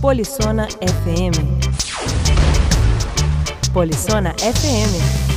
Polissona FM. Polissona FM.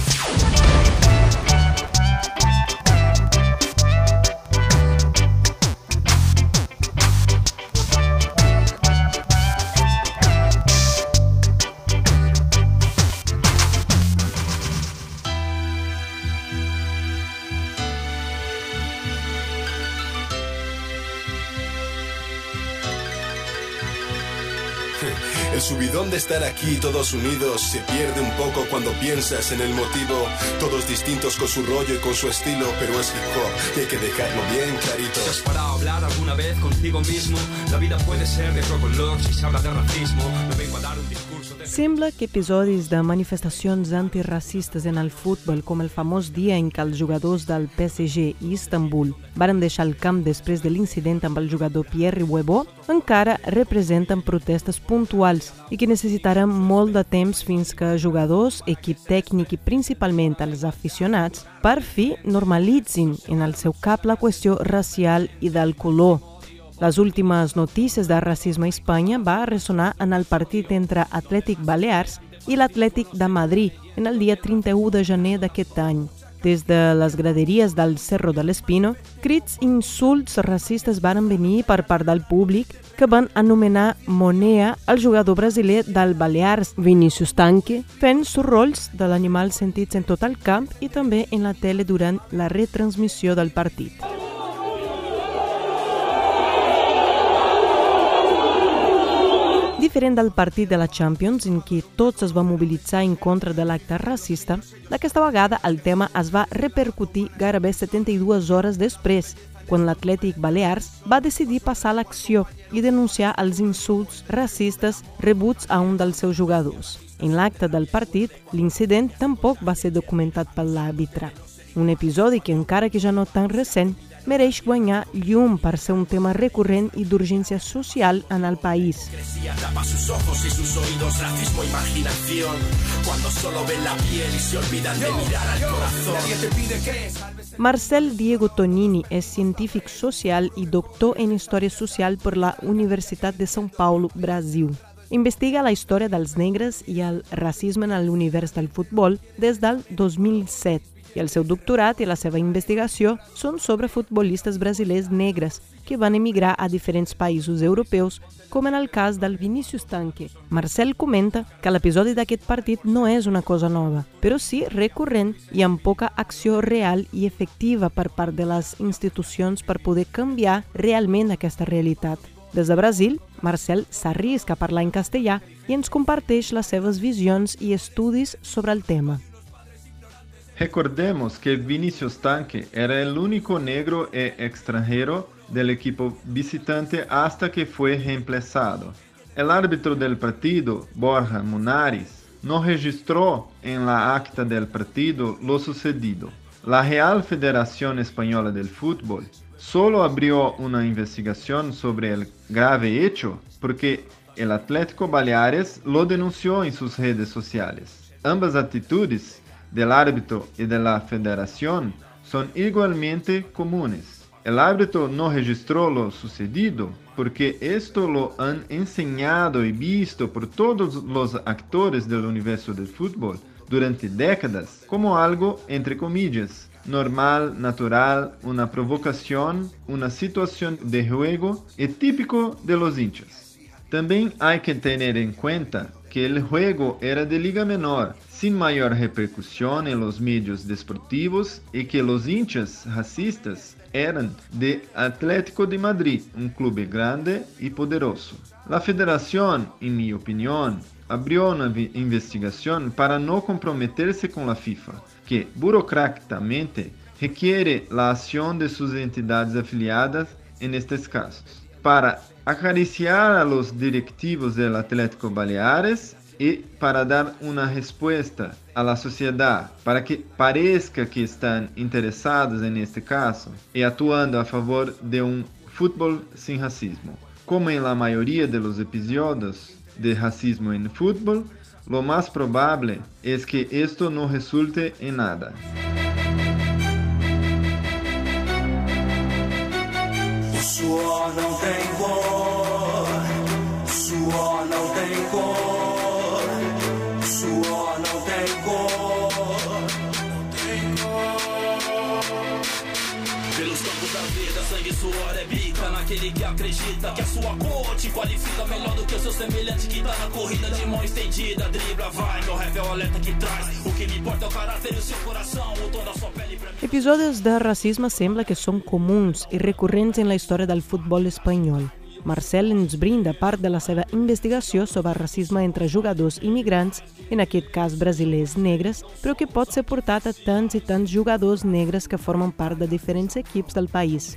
El subidón de estar aquí todos unidos se pierde un poco cuando piensas en el motivo. Todos distintos con su rollo y con su estilo, pero es hip hop y hay que dejarlo bien clarito. ¿Te has parado hablar alguna vez contigo mismo? La vida puede ser de color si se habla de racismo. No vengo a dar un discurso. Sembla que episodis de manifestacions antiracistes en el futbol, com el famós dia en què els jugadors del PSG i Istanbul varen deixar el camp després de l'incident amb el jugador Pierre Huebo, encara representen protestes puntuals i que necessitarem molt de temps fins que jugadors, equip tècnic i principalment els aficionats per fi normalitzin en el seu cap la qüestió racial i del color. Les últimes notícies de racisme a Espanya va ressonar en el partit entre Atlètic Balears i l'Atlètic de Madrid en el dia 31 de gener d'aquest any. Des de les graderies del Cerro de l'Espino, crits i insults racistes varen venir per part del públic que van anomenar Monea el jugador brasiler del Balears Vinícius Tanque, fent sorrolls de l'animal sentits en tot el camp i també en la tele durant la retransmissió del partit. Diferent del partit de la Champions, en què tots es van mobilitzar en contra de l'acte racista, d'aquesta vegada el tema es va repercutir gairebé 72 hores després, quan l'Atlètic Balears va decidir passar l'acció i denunciar els insults racistes rebuts a un dels seus jugadors. En l'acte del partit, l'incident tampoc va ser documentat per l'àrbitre. Un episodi que, encara que ja no tan recent, mereix guanyar llum per ser un tema recurrent i d'urgència social en el país. Marcel Diego Tonini és científic social i doctor en Història Social per la Universitat de São Paulo, Brasil. Investiga la història dels negres i el racisme en l'univers del futbol des del 2007 i el seu doctorat i la seva investigació són sobre futbolistes brasilers negres que van emigrar a diferents països europeus, com en el cas del Vinícius Tanque. Marcel comenta que l'episodi d'aquest partit no és una cosa nova, però sí recurrent i amb poca acció real i efectiva per part de les institucions per poder canviar realment aquesta realitat. Des de Brasil, Marcel s'arrisca a parlar en castellà i ens comparteix les seves visions i estudis sobre el tema. Recordemos que Vinicius Tanque era el único negro e extranjero del equipo visitante hasta que fue reemplazado. El árbitro del partido, Borja Munares, no registró en la acta del partido lo sucedido. La Real Federación Española del Fútbol solo abrió una investigación sobre el grave hecho porque el Atlético Baleares lo denunció en sus redes sociales. Ambas actitudes del árbitro y de la federación son igualmente comunes. El árbitro no registró lo sucedido porque esto lo han enseñado y visto por todos los actores del universo del fútbol durante décadas como algo, entre comillas, normal, natural, una provocación, una situación de juego y típico de los hinchas. También hay que tener en cuenta que el juego era de liga menor, sin mayor repercusión en los medios deportivos y que los hinchas racistas eran de Atlético de Madrid, un club grande y poderoso. La federación, en mi opinión, abrió una investigación para no comprometerse con la FIFA, que burocráticamente requiere la acción de sus entidades afiliadas en estos casos, para acariciar a los directivos del Atlético Baleares y para dar una respuesta a la sociedad, para que parezca que están interesados en este caso y actuando a favor de un fútbol sin racismo. Como en la mayoría de los episodios de racismo en fútbol, lo más probable es que esto no resulte en nada. O suor não tem suor é bica naquele que acredita que a sua cor te qualifica melhor do que o seu semelhante que tá na corrida de mão estendida. Dribla, vai, meu rap é o alerta que traz. O que me importa é o caráter do seu coração, o tom da sua pele pra mim. Episódios de racisme sembla que són comuns i recurrents en la història del futbol espanyol. Marcel ens brinda part de la seva investigació sobre racisme entre jugadors immigrants, en aquest cas brasilers negres, però que pot ser portat a tants i tants jugadors negres que formen part de diferents equips del país.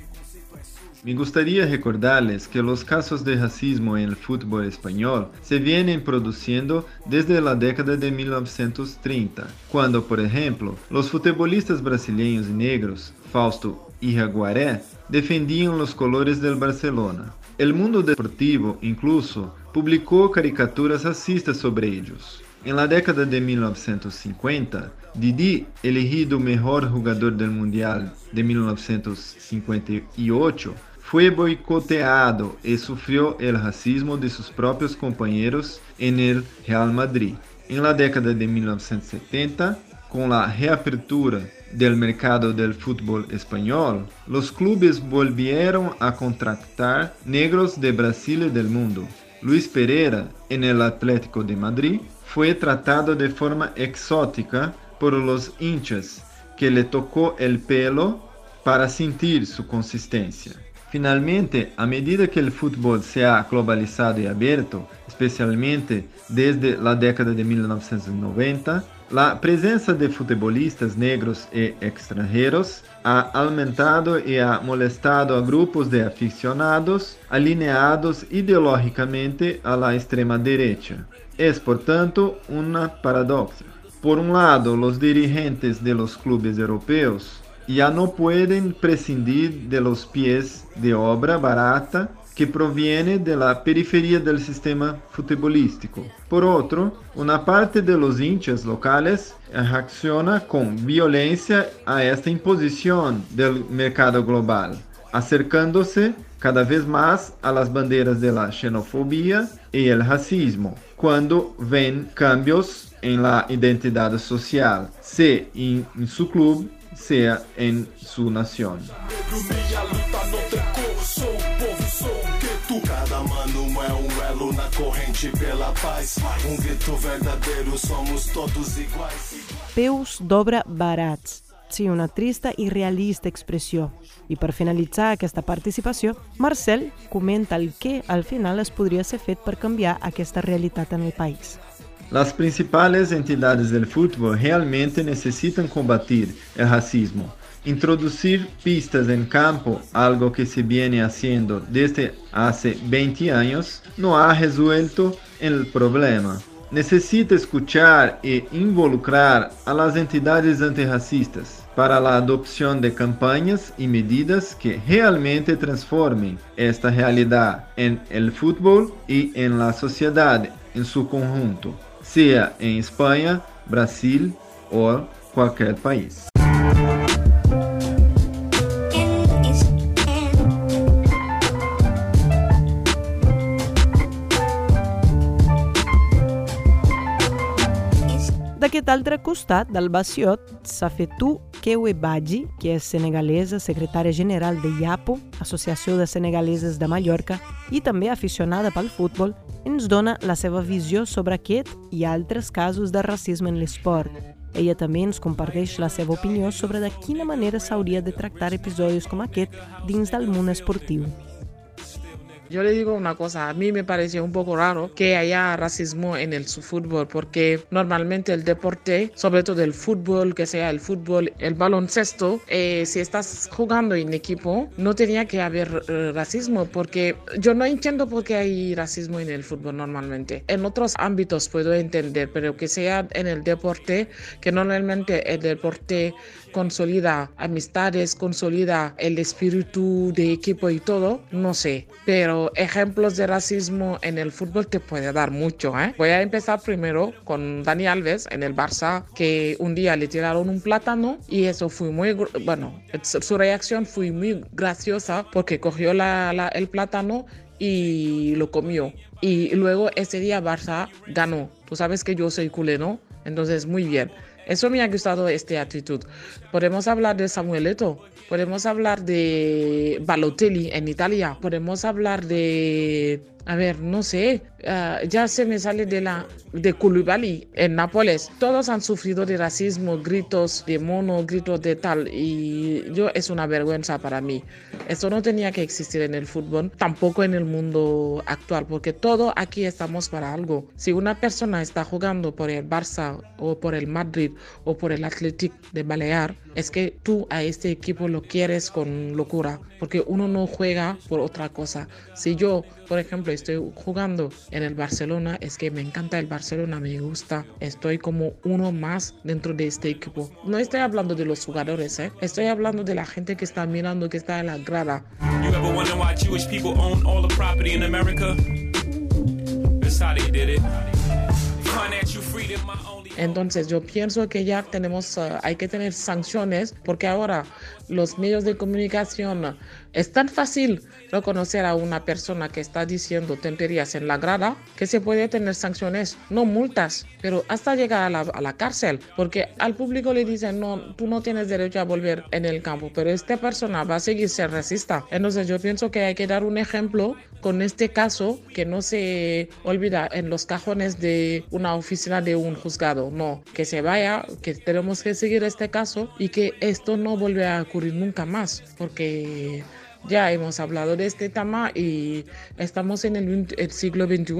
Me gustaría recordarles que los casos de racismo en el fútbol español se vienen produciendo desde la década de 1930, cuando, por ejemplo, los futbolistas brasileños y negros, Fausto y Jaguaré, defendían los colores del Barcelona. El mundo deportivo incluso publicó caricaturas racistas sobre ellos. En la década de 1950, Didi, elegido mejor jugador del Mundial de 1958, fue boicoteado y sufrió el racismo de sus propios compañeros en el Real Madrid. En la década de 1970, con la reapertura del mercado del fútbol español, los clubes volvieron a contratar negros de Brasil y del mundo. Luis Pereira, en el Atlético de Madrid, fue tratado de forma exótica por los hinchas, que le tocó el pelo para sentir su consistencia. Finalmente, a medida que el fútbol se ha globalizado y abierto, especialmente desde la década de 1990, la presencia de futbolistas negros y extranjeros ha aumentado y ha molestado a grupos de aficionados alineados ideológicamente a la extrema derecha. Es, por tanto, una paradoja. Por un lado, los dirigentes de los clubes europeos ya no pueden prescindir de los pies de obra barata que proviene de la periferia del sistema futebolístico. Por otro, una parte de los hinchas locales reacciona con violencia a esta imposición del mercado global, acercándose cada vez más a las banderas de la xenofobia y el racismo, cuando ven cambios en la identidad social, sea en, en su club, sea en su nación. Cada mano é um elo na corrente pela paz. Um grito verdadeiro, somos todos iguais. Peus d'obra barats. Sí, una trista i realista expressió. I per finalitzar aquesta participació, Marcel comenta el que al final es podria ser fet per canviar aquesta realitat en el país. Las principales entidades del fútbol realmente necesitan combatir el racismo. Introducir pistas en campo, algo que se viene haciendo desde hace 20 años, no ha resuelto el problema. Necesita escuchar e involucrar a las entidades antirracistas para la adopción de campañas y medidas que realmente transformen esta realidad en el fútbol y en la sociedad en su conjunto, seja em Espanha, Brasil ou qualquer país. D'aquest altre costat del Baciot s'ha fet tu Safetou Kewebadji, que és senegalesa, secretària general de IAPO, Associació de Senegaleses de Mallorca, i també aficionada pel futbol, ens dona la seva visió sobre aquest i altres casos de racisme en l'esport. Ella també ens comparteix la seva opinió sobre de quina manera s'hauria de tractar episodis com aquest dins del món esportiu. Yo le digo una cosa, a mí me parece un poco raro que haya racismo en el fútbol, porque normalmente el deporte, sobre todo el fútbol, que sea el fútbol, el baloncesto, eh, si estás jugando en equipo, no tenía que haber eh, racismo, porque yo no entiendo por qué hay racismo en el fútbol normalmente. En otros ámbitos puedo entender, pero que sea en el deporte, que normalmente el deporte consolida amistades, consolida el espíritu de equipo y todo, no sé. Pero ejemplos de racismo en el fútbol te puede dar mucho. ¿eh? Voy a empezar primero con Dani Alves en el Barça, que un día le tiraron un plátano y eso fue muy, bueno, su reacción fue muy graciosa porque cogió la, el plátano y lo comió. Y luego ese día Barça ganó. Tú sabes que yo soy culé, ¿no? Entonces, muy bien. Eso me ha gustado esta actitud. Podemos hablar de Samueleto, podemos hablar de Balotelli en Italia, podemos hablar de a ver, no sé, uh, ya se me sale de la de Koulibaly en Nápoles. Todos han sufrido de racismo, gritos de mono, gritos de tal y yo es una vergüenza para mí. Eso no tenía que existir en el fútbol, tampoco en el mundo actual, porque todo aquí estamos para algo. Si una persona está jugando por el Barça o por el Madrid o por el Athletic de Balear, es que tú a este equipo lo quieres con locura, porque uno no juega por otra cosa. Si yo, por ejemplo, estoy jugando en el Barcelona, es que me encanta el Barcelona, me gusta, estoy como uno más dentro de este equipo. No estoy hablando de los jugadores, ¿eh? estoy hablando de la gente que está mirando, que está en la grada. You ever wonder why Jewish people own all the property in America? That's how they did it. Financial freedom, my own entonces yo pienso que ya tenemos, uh, hay que tener sanciones porque ahora los medios de comunicación es tan fácil reconocer a una persona que está diciendo tonterías en la grada que se puede tener sanciones, no multas, pero hasta llegar a la, a la cárcel, porque al público le dicen, no, tú no tienes derecho a volver en el campo, pero esta persona va a seguir ser racista. Entonces yo pienso que hay que dar un ejemplo con este caso que no se olvida en los cajones de una oficina de un juzgado, no, que se vaya, que tenemos que seguir este caso y que esto no vuelva a ocurrir nunca más, porque ya hemos hablado de este tema y estamos en el, siglo XXI.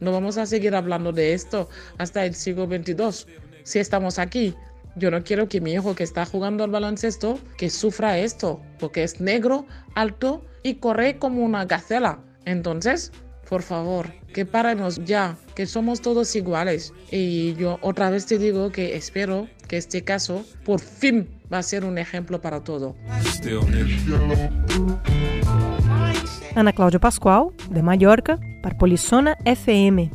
No vamos a seguir hablando de esto hasta el siglo XXII. Si estamos aquí, yo no quiero que mi hijo que está jugando al baloncesto que sufra esto, porque es negro, alto y corre como una gacela. Entonces, por favor, que paremos ya, que somos todos iguales. Y yo otra vez te digo que espero que este caso por fin va a ser un ejemplo para todo. Ana Cláudia Pascoal, de Mallorca, para Polissona FM.